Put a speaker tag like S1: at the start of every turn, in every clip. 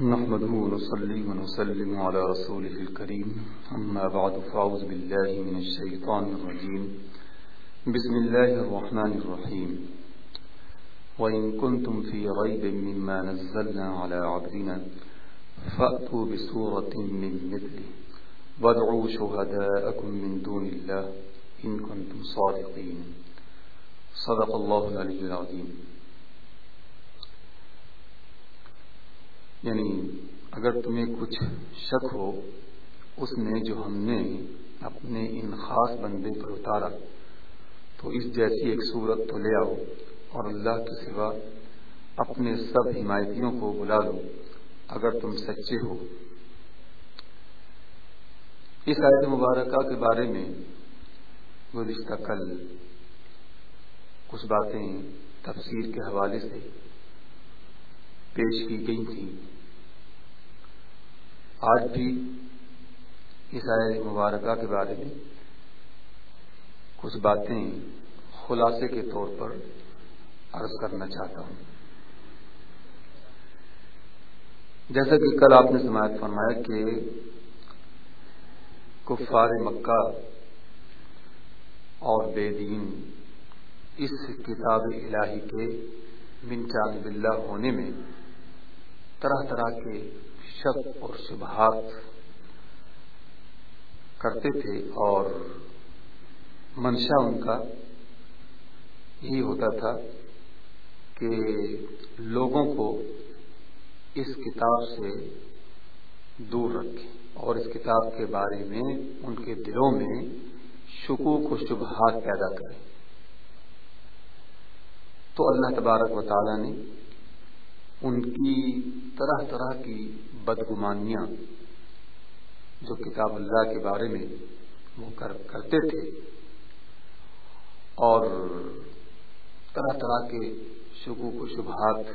S1: نحمده ونصلي ونسلم على رسوله الكريم. أما بعد، فأعوذ بالله من الشيطان الرجيم. بسم الله الرحمن الرحيم. وإن كنتم في غيب مما نزلنا على عبدنا، فأتوا بسورة من مثله. وادعوا شهداءكم من دون الله إن كنتم صادقين. صدق الله العلي العظيم. یعنی اگر تمہیں کچھ شک ہو، اس میں جو ہم نے اپنے ان خاص بندے پر اتارا، تو اس جیسی ایک صورت تو لے آؤ اور اللہ کے سوا اپنے سب حمایتیوں کو بلا لو اگر تم سچے ہو۔ اس آیت مبارکہ کے بارے میں گزشتہ کل کچھ باتیں تفسیر کے حوالے سے پیش کی گئی تھی۔ آج بھی اس آئے مبارکہ کے بارے میں کچھ باتیں خلاصے کے طور پر عرض کرنا چاہتا ہوں۔ جیسا کہ کل آپ نے سماعت فرمایا کہ کفار مکہ اور بے دین اس کتاب الہی کے من جانب اللہ ہونے میں طرح طرح کے شک اور شبہات کرتے تھے اور منشا ان کا یہی ہوتا تھا کہ لوگوں کو اس کتاب سے دور رکھے اور اس کتاب کے بارے میں ان کے دلوں میں شکوک و شبہات پیدا کرے تو اللہ تبارک و تعالی نے ان کی طرح طرح کی بدگمانیاں جو کتاب اللہ کے بارے میں وہ کرتے تھے اور طرح طرح کے شکوک و شبہات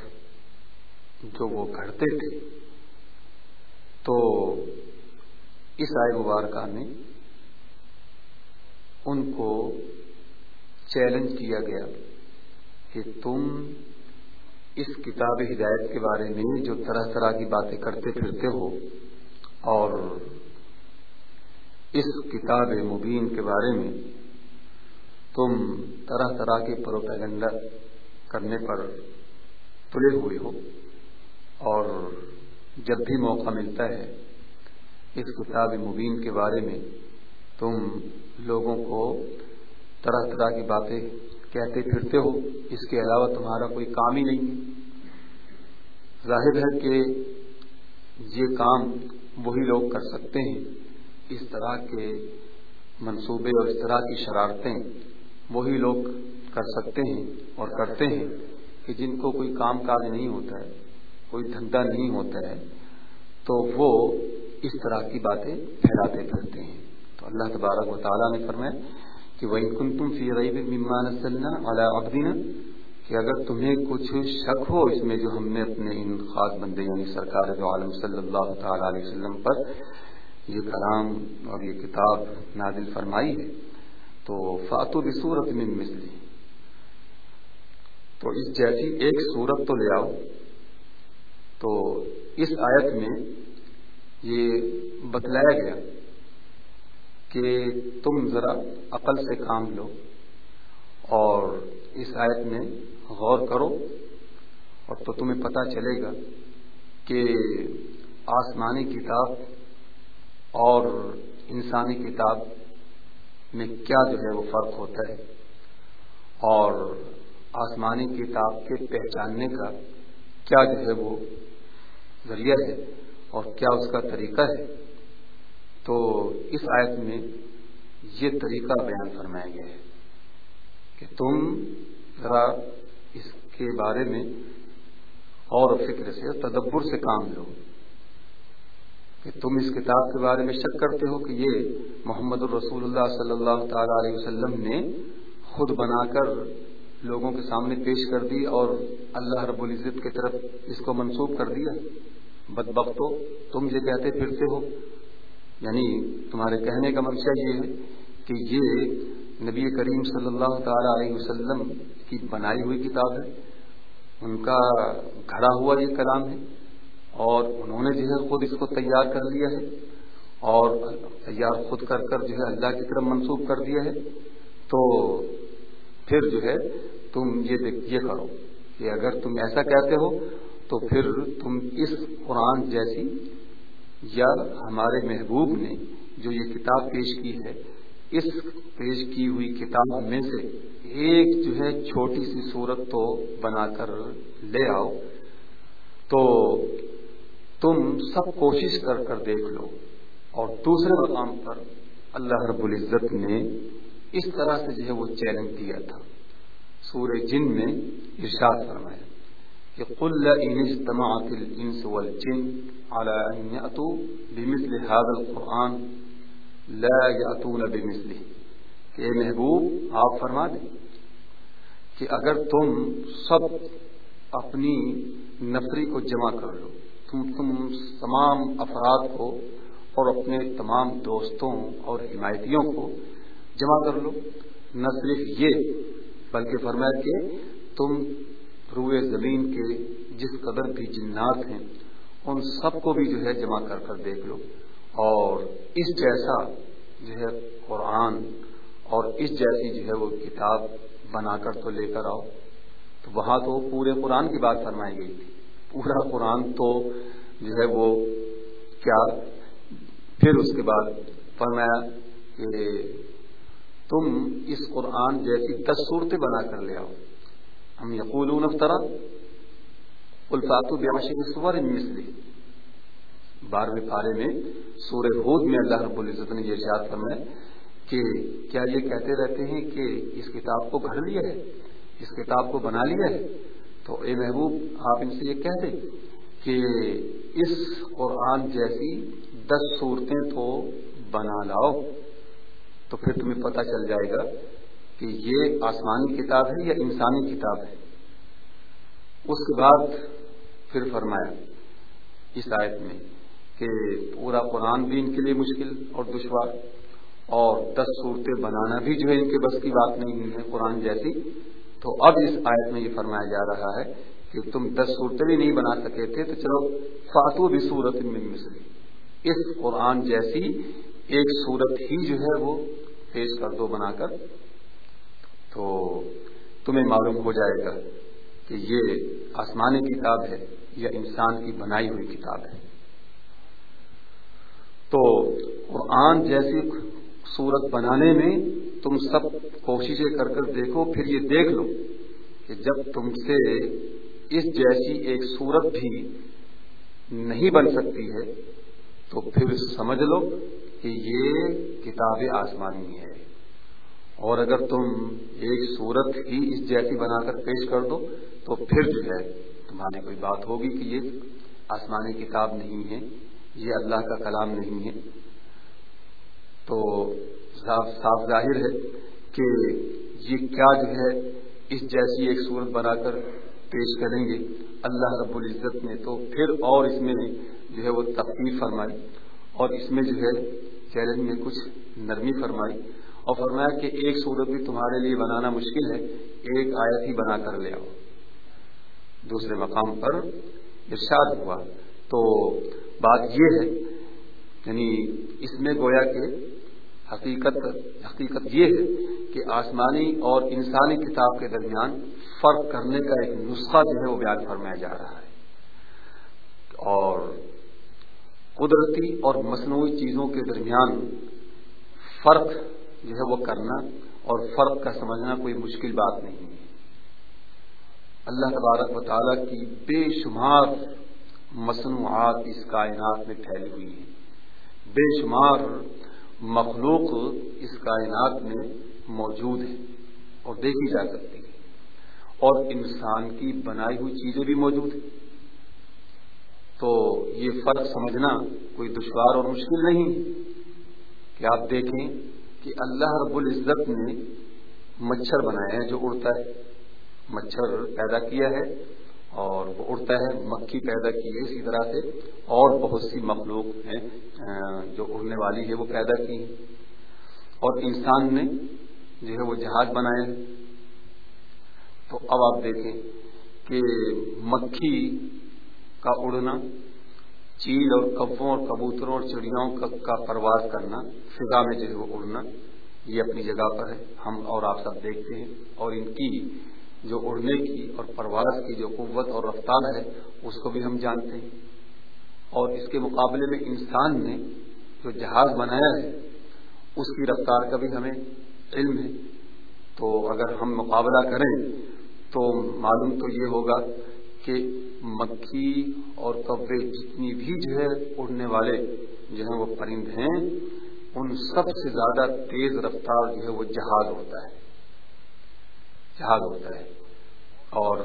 S1: جو وہ گھڑتے تھے، تو اس آئے مبارکہ میں ان کو چیلنج کیا گیا کہ تم اس کتاب ہدایت کے بارے میں جو طرح طرح کی باتیں کرتے پھرتے ہو اور اس کتاب مبین کے بارے میں تم طرح طرح کے پروپیگنڈا کرنے پر تلے ہوئے ہو اور جب بھی موقع ملتا ہے اس کتاب مبین کے بارے میں تم لوگوں کو طرح طرح کی باتیں کہتے پھرتے ہو، اس کے علاوہ تمہارا کوئی کام ہی نہیں۔ ہے ظاہر ہے کہ یہ کام وہی لوگ کر سکتے ہیں، اس طرح کے منصوبے اور اس طرح کی شرارتیں وہی لوگ کر سکتے ہیں اور کرتے ہیں کہ جن کو کوئی کام کاج نہیں ہوتا ہے، کوئی دھندا نہیں ہوتا ہے، تو وہ اس طرح کی باتیں پھیلاتے پھرتے ہیں۔ تو اللہ تبارک و تعالیٰ نے فرمایا کہ وہ کن تم فی غیب ممان علی عبدنا، کہ اگر تمہیں کچھ شک ہو اس میں جو ہم نے اپنے ان خاص بندے یعنی سرکار جو عالم صلی اللہ تعالی علیہ وسلم پر یہ کلام اور یہ کتاب نازل فرمائی ہے، تو فاتو بھی صورت میں مثلی تو اس جیسی ایک صورت تو لے آؤ۔ تو اس آیت میں یہ بتلایا گیا کہ تم ذرا عقل سے کام لو اور اس آیت میں غور کرو اور تو تمہیں پتہ چلے گا کہ آسمانی کتاب اور انسانی کتاب میں کیا جو ہے وہ فرق ہوتا ہے اور آسمانی کتاب کے پہچاننے کا کیا جو ہے وہ ذریعہ ہے اور کیا اس کا طریقہ ہے تو اس آیت میں یہ طریقہ بیان فرمایا گیا ہے کہ تم ذرا اس کے بارے میں اور فکر سے تدبر سے کام لو کہ تم اس کتاب کے بارے میں شک کرتے ہو کہ یہ محمد الرسول اللہ صلی اللہ تعالی علیہ وسلم نے خود بنا کر لوگوں کے سامنے پیش کر دی اور اللہ رب العزت کی طرف اس کو منسوخ کر دیا۔ بد بختو تم یہ کہتے پھرتے ہو۔ یعنی تمہارے کہنے کا منشا یہ ہے کہ یہ نبی کریم صلی اللہ تعالی علیہ وسلم کی بنائی ہوئی کتاب ہے، ان کا گھڑا ہوا یہ کلام ہے اور انہوں نے جو ہے خود اس کو تیار کر لیا ہے اور تیار خود کر کر جو ہے اللہ کی طرف منسوخ کر دیا ہے۔ تو پھر جو ہے تم یہ یہ کرو کہ اگر تم ایسا کہتے ہو تو پھر تم اس قرآن جیسی یا ہمارے محبوب نے جو یہ کتاب پیش کی ہے، اس پیش کی ہوئی کتاب میں سے ایک جو ہے چھوٹی سی صورت تو بنا کر لے آؤ۔ تو تم سب کوشش کر کر دیکھ لو۔ اور دوسرے مقام پر اللہ رب العزت نے اس طرح سے جو ہے وہ چیلنج دیا تھا۔ سورہ جن میں ارشاد فرمایا۔ کہ قل ان اجتماعت الانس والجن على ان ياتوا بمثل هذا القران لا ياتون بمثله۔ کہ محبوب، آپ فرما دیں۔ کہ اگر تم سب اپنی نفری کو جمع کر لو تم تم تمام افراد کو اور اپنے تمام دوستوں اور حمایتیوں کو جمع کر لو۔ نہ صرف یہ، بلکہ فرمایا کہ تم روئے زمین کے جس قدر بھی جنات ہیں، ان سب کو بھی جو ہے جمع کر کر دیکھ لو۔ اور اس جیسا جو ہے قرآن اور اس جیسی جو ہے وہ کتاب بنا کر تو لے کر آؤ۔ تو وہاں تو پورے قرآن کی بات فرمائی گئی تھی۔ پورا قرآن تو جو ہے وہ کیا؟ پھر اس کے بعد فرمایا کہ تم اس قرآن جیسی دس صورتیں بنا کر لے آؤ۔ ہم یقول افطرا الفاط سور مسلی بارہویں پارے میں سورہ ہود میں اللہ رب العزت نے یہ ارشاد فرمایا کہ کیا یہ کہتے رہتے ہیں کہ اس کتاب کو گھڑ لیا ہے؟ اس کتاب کو بنا لیا ہے؟ تو اے محبوب، آپ ان سے یہ کہہ دیں کہ اس قرآن جیسی دس صورتیں تو بنا لاؤ، تو پھر تمہیں پتہ چل جائے گا کہ یہ آسمانی کتاب ہے یا انسانی کتاب ہے؟ اس کے بعد پھر فرمایا اس آیت میں کہ پورا قرآن بھی ان کے لیے مشکل اور دشوار اور دس صورتیں بنانا بھی جو ہے ان کے بس کی بات نہیں ہے، قرآن جیسی۔ تو اب اس آیت میں یہ فرمایا جا رہا ہے کہ تم دس صورتیں بھی نہیں بنا سکے تھے تو چلو، فاتو بھی صورت میں مصری اس قرآن جیسی ایک صورت ہی جو ہے وہ پیش کر دو بنا کر۔ تو تمہیں معلوم ہو جائے گا کہ یہ آسمانی کتاب ہے یا انسان کی بنائی ہوئی کتاب ہے۔ تو قرآن جیسی صورت بنانے میں تم سب کوششیں کر کر دیکھو، پھر یہ دیکھ لو کہ جب تم سے اس جیسی ایک صورت بھی نہیں بن سکتی ہے تو پھر سمجھ لو کہ یہ کتاب آسمانی ہے۔ اور اگر تم ایک صورت ہی اس جیسی بنا کر پیش کر دو، تو پھر جو ہے تمہاری کوئی بات ہوگی کہ یہ آسمانی کتاب نہیں ہے، یہ اللہ کا کلام نہیں ہے۔ تو صاف صاف ظاہر ہے کہ یہ کیا جو ہے اس جیسی ایک صورت بنا کر پیش کریں گے۔ اللہ رب العزت نے تو پھر اور اس میں جو ہے وہ تفریح فرمائی اور اس میں جو ہے چیلنج میں کچھ نرمی فرمائی۔ اور فرمایا کہ ایک صورت بھی تمہارے لیے بنانا مشکل ہے، ایک آیت ہی بنا کر لے آؤ۔ دوسرے مقام پر ارشاد ہوا۔ تو بات یہ ہے یعنی اس میں گویا کہ حقیقت حقیقت یہ ہے کہ آسمانی اور انسانی کتاب کے درمیان فرق کرنے کا ایک نسخہ جو ہے وہ بیان فرمایا جا رہا ہے۔ اور قدرتی اور مصنوعی چیزوں کے درمیان فرق جو ہے وہ کرنا اور فرق کا سمجھنا کوئی مشکل بات نہیں ہے۔ اللہ تبارک و تعالیٰ کی بے شمار مصنوعات اس کائنات میں پھیلی ہوئی ہیں۔ بے شمار مخلوق اس کائنات میں موجود ہے اور دیکھی جا سکتی ہے اور انسان کی بنائی ہوئی چیزیں بھی موجود ہیں۔ تو یہ فرق سمجھنا کوئی دشوار اور مشکل نہیں کہ آپ دیکھیں کہ اللہ رب العزت نے مچھر بنایا ہے جو اڑتا ہے۔ مچھر پیدا کیا ہے اور وہ اڑتا ہے، مکھی پیدا کی ہے اسی طرح سے۔ اور بہت سی مخلوق ہیں جو اڑنے والی ہے وہ پیدا کی اور انسان نے جو ہے وہ جہاز بنائے تو اب آپ دیکھیں کہ مکھی کا اڑنا چیل اور کبوں اور کبوتروں اور چڑیوں کا پرواز کرنا، فضا میں جو ہے وہ اڑنا، یہ اپنی جگہ پر ہے۔ ہم اور آپ سب دیکھتے ہیں۔ اور ان کی جو اڑنے کی اور پرواز کی جو قوت اور رفتار ہے، اس کو بھی ہم جانتے ہیں۔ اور اس کے مقابلے میں انسان نے جو جہاز بنایا ہے، اس کی رفتار کا بھی ہمیں علم ہے۔ تو اگر ہم مقابلہ کریں، تو معلوم تو یہ ہوگا کہ مکھی اور کبے جتنی بھی جو ہے اڑنے والے جو ہیں وہ پرند ہیں، ان سب سے زیادہ تیز رفتار جو ہے وہ جہاز ہوتا ہے۔ جہاز ہوتا ہے۔ اور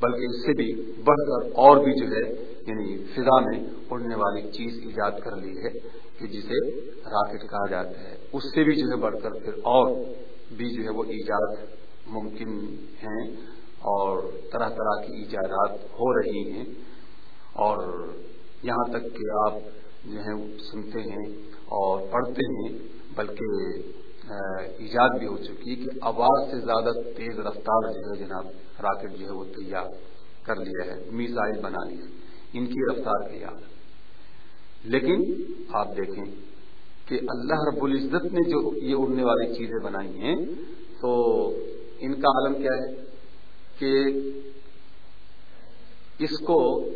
S1: بلکہ اس سے بھی بڑھ کر اور بھی جو ہے یعنی فضا میں اڑنے والی چیز ایجاد کر لی ہے کہ جسے راکٹ کہا جاتا ہے۔ اس سے بھی جو ہے بڑھ کر پھر اور بھی جو ہے وہ ایجاد ممکن ہیں۔ اور طرح طرح کی ایجادات ہو رہی ہیں۔ اور یہاں تک کہ آپ جو ہے سنتے ہیں اور پڑھتے ہیں، بلکہ ایجاد بھی ہو چکی ہے کہ آواز سے زیادہ تیز رفتار جو ہے جناب راکٹ جو ہے وہ تیار کر لیا ہے، میزائل بنا لیا ان کی رفتار کے یاد لیکن آپ دیکھیں کہ اللہ رب العزت نے جو یہ اڑنے والی چیزیں بنائی ہیں، تو ان کا عالم کیا ہے؟ کہ اس کو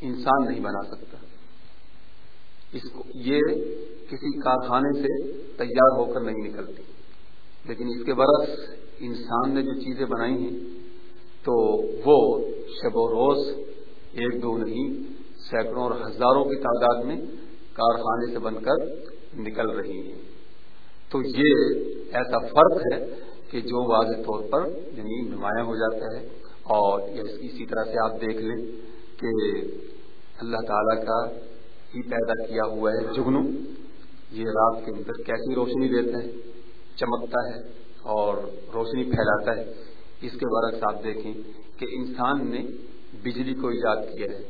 S1: انسان نہیں بنا سکتا۔ اس کو یہ کسی کارخانے سے تیار ہو کر نہیں نکلتی۔ لیکن اس کے برعکس انسان نے جو چیزیں بنائی ہیں، تو وہ شب و روز ایک دو نہیں، سینکڑوں اور ہزاروں کی تعداد میں کارخانے سے بن کر نکل رہی ہیں۔ تو یہ ایسا فرق ہے کہ جو واضح طور پر یعنی نمایاں ہو جاتا ہے اور اسی طرح سے آپ دیکھ لیں کہ اللہ تعالی کا ہی پیدا کیا ہوا ہے جگنو یہ رات کے اندر کیسی روشنی دیتا ہے؟ چمکتا ہے اور روشنی پھیلاتا ہے۔ اس کے برعکس آپ دیکھیں کہ انسان نے بجلی کو ایجاد کیا ہے۔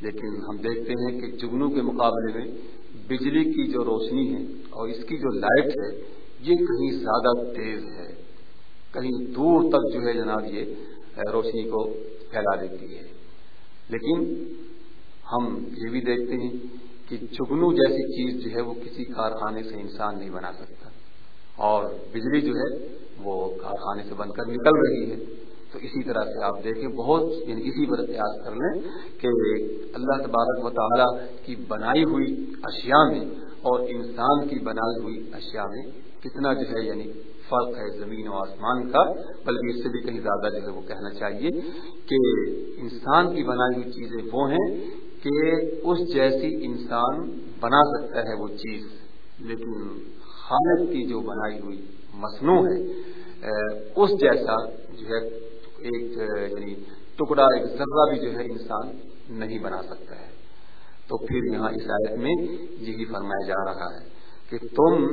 S1: لیکن ہم دیکھتے ہیں کہ جگنو کے مقابلے میں بجلی کی جو روشنی ہے اور اس کی جو لائٹ ہے، یہ کہیں زیادہ تیز ہے۔ کہیں دور تک جو ہے جناب یہ روشنی کو پھیلا دیتی ہے۔ لیکن ہم یہ بھی دیکھتے ہیں کہ چگنو جیسی چیز جو ہے وہ کسی کارخانے سے انسان نہیں بنا سکتا۔ اور بجلی جو ہے وہ کارخانے سے بن کر نکل رہی ہے۔ تو اسی طرح سے آپ دیکھیں بہت یعنی اسی پر قیاس کر لیں کہ اللہ تبارک و تعالیٰ کی بنائی ہوئی اشیاء میں اور انسان کی بنائی ہوئی اشیاء میں کتنا جو ہے یعنی فرق ہے زمین و آسمان کا، بلکہ اس سے بھی کہیں زیادہ جو ہے وہ کہنا چاہیے کہ انسان کی بنائی ہوئی چیزیں وہ ہیں کہ اس جیسی انسان بنا سکتا ہے وہ چیز۔ لیکن خالد کی جو بنائی ہوئی مصنوع ہے اس جیسا جو ہے ایک یعنی ٹکڑا، ایک ذرہ بھی جو ہے انسان نہیں بنا سکتا ہے۔ تو پھر یہاں اس آیت میں یہی فرمایا جا رہا ہے کہ تم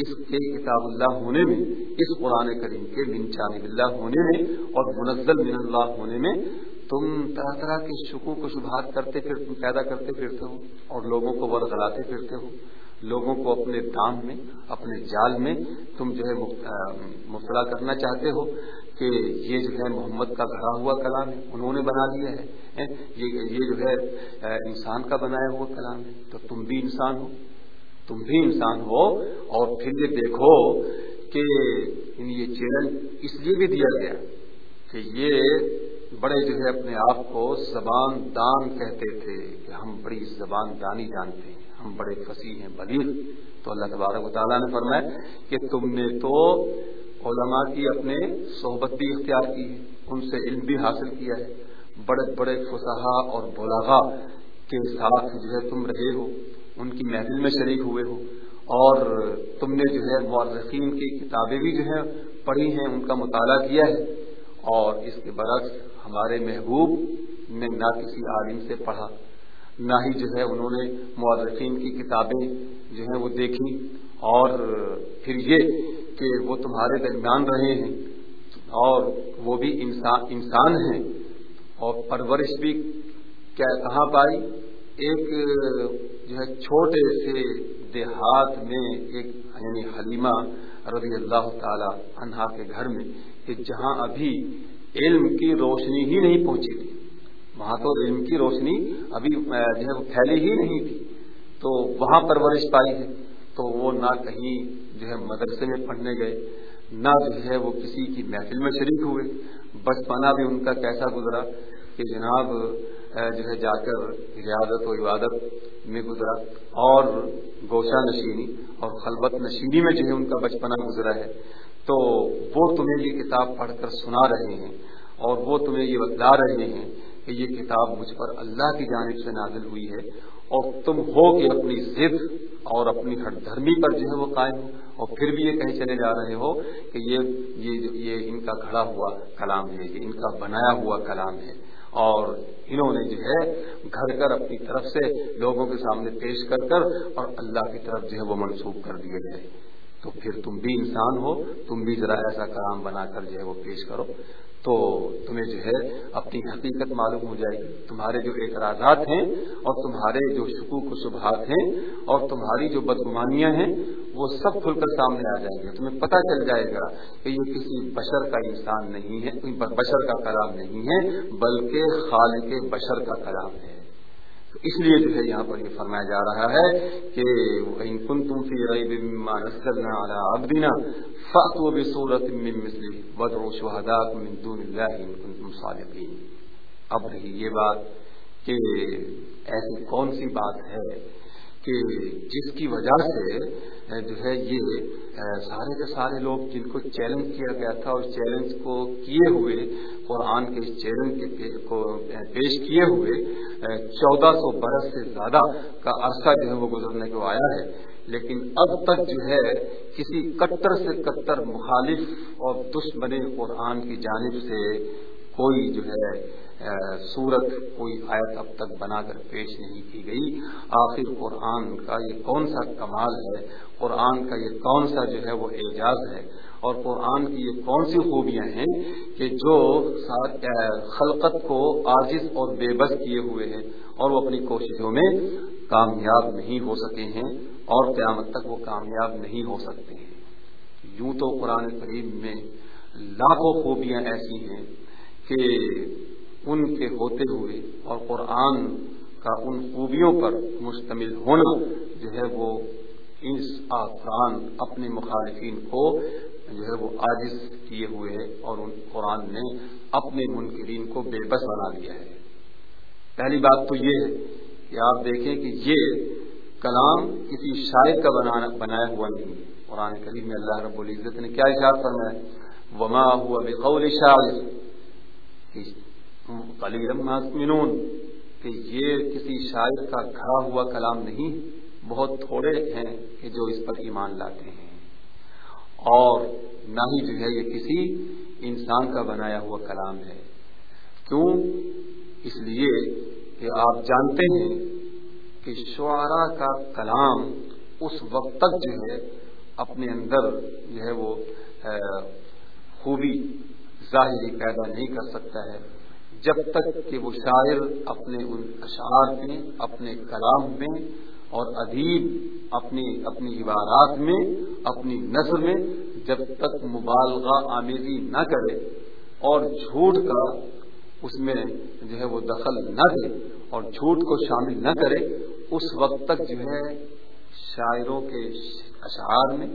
S1: اس کے کتاب اللہ ہونے میں، اس قرآن کریم کے من چانب اللہ ہونے میں اور منزل من اللہ ہونے میں تم طرح طرح کے شکو کو شبہات کرتے پھر پیدا کرتے پھرتے ہو اور لوگوں کو ورغلاتے پھرتے ہو۔ لوگوں کو اپنے دام میں، اپنے جال میں تم جو ہے مبتلا کرنا چاہتے ہو کہ یہ جو ہے محمد کا گھڑا ہوا کلام ہے، انہوں نے بنا دیا ہے یہ جو ہے انسان کا بنایا ہوا کلام ہے، تو تم بھی انسان ہو۔ تم بھی انسان ہو اور پھر یہ دیکھو کہ یہ چیلنج اس لیے بھی دیا گیا کہ یہ بڑے جو ہے اپنے آپ کو زبان دان کہتے تھے کہ ہم بڑی زبان دانی جانتے ہیں، ہم بڑے فصیح ہیں، بلیغ۔ تو اللہ تبارک و تعالیٰ نے فرمایا کہ تم نے تو علماء کی اپنے صحبت بھی اختیار کی ہے، ان سے علم بھی حاصل کیا ہے۔ بڑے بڑے فصحا اور بلاغا کے ساتھ جو ہے تم رہے ہو۔ ان کی محفل میں شریک ہوئے ہو۔ اور تم نے جو ہے مورخین کی کتابیں بھی جو ہے پڑھی ہیں، ان کا مطالعہ کیا ہے۔ اور اس کے برعکس ہمارے محبوب نے نہ کسی عالم سے پڑھا، نہ ہی جو ہے انہوں نے مورخین کی کتابیں جو ہیں وہ دیکھی۔ اور پھر یہ کہ وہ تمہارے درمیان رہے ہیں اور وہ بھی انسان انسان ہیں۔ اور پرورش بھی کیا، کہاں پائی؟ ایک جو ہے چھوٹے سے دیہات میں ایک یعنی حلیمہ رضی اللہ تعالی عنہا کے گھر میں، کہ جہاں ابھی علم کی روشنی ہی نہیں پہنچی تھی۔ وہاں تو علم کی روشنی ابھی جو ہے وہ پھیلی ہی نہیں تھی۔ تو وہاں پرورش پائی ہے۔ تو وہ نہ کہیں جو ہے مدرسے میں پڑھنے گئے، نہ جو ہے وہ کسی کی محفل میں شریک ہوئے۔ بچپنا بھی ان کا کیسا گزرا کہ جناب جو ہے جا کر ریاضت و عبادت میں گزرا اور گوشہ نشینی اور خلبت نشینی میں جو ہے ان کا بچپنا گزرا ہے۔ تو وہ تمہیں یہ کتاب پڑھ کر سنا رہے ہیں اور وہ تمہیں یہ بتلا رہے ہیں کہ یہ کتاب مجھ پر اللہ کی جانب سے نازل ہوئی ہے اور تم ہو کہ اپنی ضد اور اپنی ہر دھرمی پر جو ہے وہ قائم ہو۔ اور پھر بھی یہ کہیں چلے جا رہے ہو کہ یہ یہ یہ ان کا کھڑا ہوا کلام ہے، یہ ان کا بنایا ہوا کلام ہے۔ اور انہوں نے جو ہے گھر کر اپنی طرف سے لوگوں کے سامنے پیش کر کر اور اللہ کی طرف جو ہے وہ منسوخ کر دیے گئے۔ تو پھر تم بھی انسان ہو، تم بھی ذرا ایسا کام بنا کر جو ہے وہ پیش کرو۔ تو تمہیں جو ہے اپنی حقیقت معلوم ہو جائے گی۔ تمہارے جو اعتراضات ہیں اور تمہارے جو شکوک و شبہات ہیں اور تمہاری جو بدگمانیاں ہیں، وہ سب کھل کر سامنے آ جائیں گے۔ تمہیں پتہ چل جائے گا کہ یہ کسی بشر کا انسان نہیں ہے بشر کا کلام نہیں ہے، بلکہ خالق بشر کا کلام ہے۔ اس لیے جو ہے یہاں پر یہ فرمایا جا رہا ہے کہ ان کن تم فی ریب مما نزلنا علی عبدنا فاتوا بصورت من مثله وادعوا شهداءكم من دون الله ان کنتم صادقین اب رہی یہ بات کہ ایسی کون سی بات ہے کہ جس کی وجہ سے جو ہے یہ سارے کے سارے لوگ جن کو چیلنج کیا گیا تھا اور چیلنج کو کیے ہوئے قرآن کے اس چیلنج کو پیش کیے ہوئے چودہ سو برس سے زیادہ کا عرصہ جو ہے وہ گزرنے کو آیا ہے۔ لیکن اب تک جو ہے، کسی کٹر سے کٹر مخالف اور دشمن قرآن کی جانب سے کوئی جو ہے صورت، کوئی آیت اب تک بنا کر پیش نہیں کی گئی۔ آخر قرآن کا یہ کون سا کمال ہے؟ قرآن کا یہ کون سا جو ہے وہ اعجاز ہے؟ اور قرآن کی یہ کون سی خوبیاں ہیں کہ جو خلقت کو عاجز اور بے بس کیے ہوئے ہیں اور وہ اپنی کوششوں میں کامیاب نہیں ہو سکے ہیں اور قیامت تک وہ کامیاب نہیں ہو سکتے ہیں۔ یوں تو قرآن کریم میں لاکھوں خوبیاں ایسی ہیں کہ ان کے ہوتے ہوئے اور قرآن کا ان خوبیوں پر مشتمل ہونا جو ہے وہ اس قرآن اپنے مخالفین کو جو ہے وہ عاجز کیے ہوئے ہے اور ان قرآن نے اپنے منکرین کو بے بس بنا دیا ہے۔ پہلی بات تو یہ ہے کہ آپ دیکھیں کہ یہ کلام کسی شاعر کا بنایا ہوا نہیں قرآن کریم میں اللہ رب العزت نے کیا اشار فرمایا وما ہوا بقول شاعر۔ مینون کہ یہ کسی شاعر کا گھڑا ہوا کلام نہیں، بہت تھوڑے ہیں کہ جو اس پر ایمان لاتے ہیں۔ اور نہ ہی جو ہے یہ کسی انسان کا بنایا ہوا کلام ہے۔ کیوں؟ اس لیے کہ آپ جانتے ہیں کہ شعرا کا کلام اس وقت تک جو ہے اپنے اندر جو ہے وہ خوبی ظاہری پیدا نہیں کر سکتا ہے۔ جب تک کہ وہ شاعر اپنے ان اشعار میں، اپنے کلام میں اور ادیب اپنی اپنی عبارات میں، اپنی نظر میں جب تک مبالغہ آمیزی نہ کرے اور جھوٹ کا اس میں جو ہے وہ دخل نہ دے اور جھوٹ کو شامل نہ کرے، اس وقت تک جو ہے شاعروں کے اشعار میں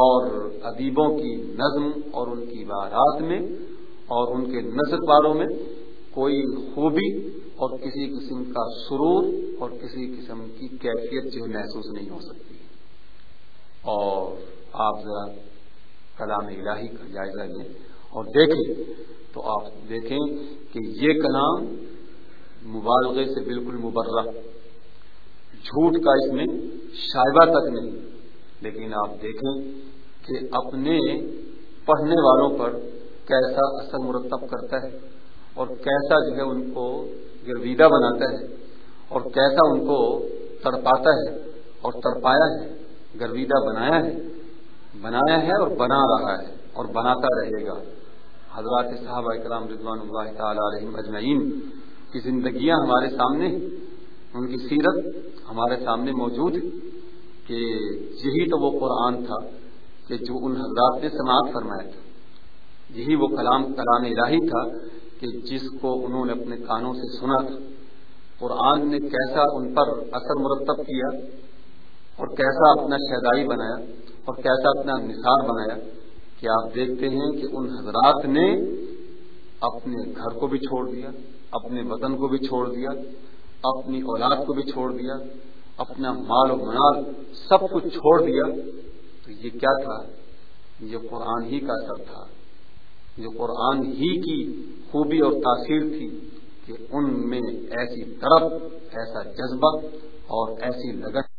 S1: اور ادیبوں کی نظم اور ان کی عبارات میں اور ان کے نظر پاروں میں کوئی خوبی اور کسی قسم کا سرور اور کسی قسم کی کیفیت جو محسوس نہیں ہو سکتی۔ اور آپ ذرا کلام الہی کا جائزہ لیں اور دیکھیں تو آپ دیکھیں کہ یہ کلام مبالغے سے بالکل مبرہ، جھوٹ کا اس میں شائبہ تک نہیں۔ لیکن آپ دیکھیں کہ اپنے پڑھنے والوں پر کیسا اثر مرتب کرتا ہے اور کیسا جو ہے ان کو گرویدہ بناتا ہے اور کیسا ان کو تڑپاتا ہے اور تڑپایا ہے گرویدہ بنایا ہے بنایا ہے اور بنا رہا ہے اور بناتا رہے گا۔ حضرات صاحب اکرام رضوان اللہ تعالی علیہ اجمعین کی زندگیاں ہمارے سامنے، ان کی سیرت ہمارے سامنے موجود کہ یہی تو وہ قرآن تھا کہ جو ان حضرات نے سماعت فرمایا تھا۔ یہی وہ کلام کلام الہی تھا کہ جس کو انہوں نے اپنے کانوں سے سنا تھا۔ قرآن نے کیسا ان پر اثر مرتب کیا اور کیسا اپنا شہدائی بنایا اور کیسا اپنا نثار بنایا کہ آپ دیکھتے ہیں کہ ان حضرات نے اپنے گھر کو بھی چھوڑ دیا، اپنے وطن کو بھی چھوڑ دیا، اپنی اولاد کو بھی چھوڑ دیا، اپنا مال و منال سب کچھ چھوڑ دیا۔ تو یہ کیا تھا؟ یہ قرآن ہی کا اثر تھا۔ جو قرآن ہی کی خوبی اور تاثیر تھی کہ ان میں ایسی طرف، ایسا جذبہ اور ایسی لگن